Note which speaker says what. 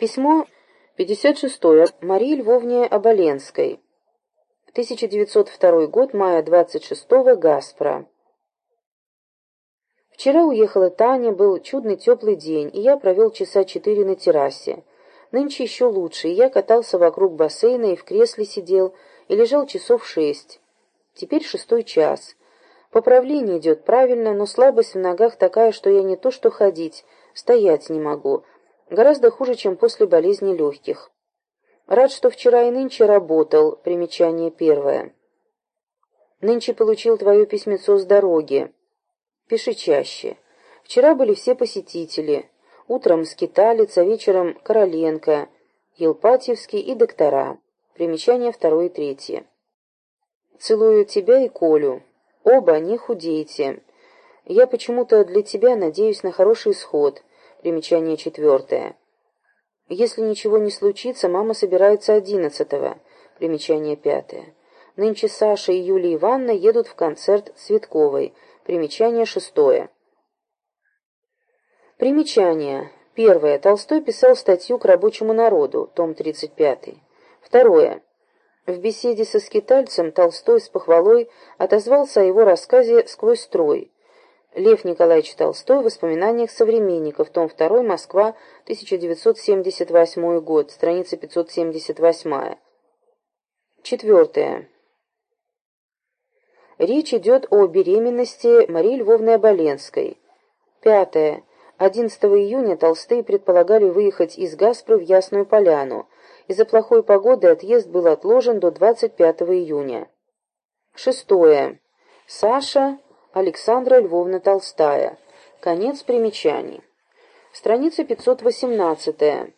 Speaker 1: Письмо 56 Марии Львовне Оболенской. 1902 год, мая 26-го, Гаспро. Вчера уехала Таня, был чудный теплый день, и я провел часа четыре на террасе. Нынче еще лучше, и я катался вокруг бассейна и в кресле сидел, и лежал часов шесть. Теперь шестой час. Поправление идет правильно, но слабость в ногах такая, что я не то что ходить, стоять не могу. Гораздо хуже, чем после болезни легких. Рад, что вчера и нынче работал. Примечание первое. Нынче получил твое письмецо с дороги. Пиши чаще. Вчера были все посетители. Утром скиталец, а вечером Короленко, Елпатьевский и доктора. Примечание второе и третье. Целую тебя и Колю. Оба не худейте. Я почему-то для тебя надеюсь на хороший исход. Примечание четвертое. Если ничего не случится, мама собирается одиннадцатого. Примечание пятое. Нынче Саша и Юлия Ивановна едут в концерт Цветковой. Примечание шестое. Примечание. Первое. Толстой писал статью к рабочему народу, том 35. Второе. В беседе со скитальцем Толстой с похвалой отозвался о его рассказе «Сквозь строй». Лев Николаевич Толстой в воспоминаниях современников, том 2, Москва, 1978 год, страница 578. Четвертое. Речь идет о беременности Марии Львовны Оболенской. Пятое. 11 июня Толстые предполагали выехать из Гаспры в Ясную Поляну. Из-за плохой погоды отъезд был отложен до 25 июня. Шестое. Саша Александра Львовна Толстая. Конец примечаний. Страница 518.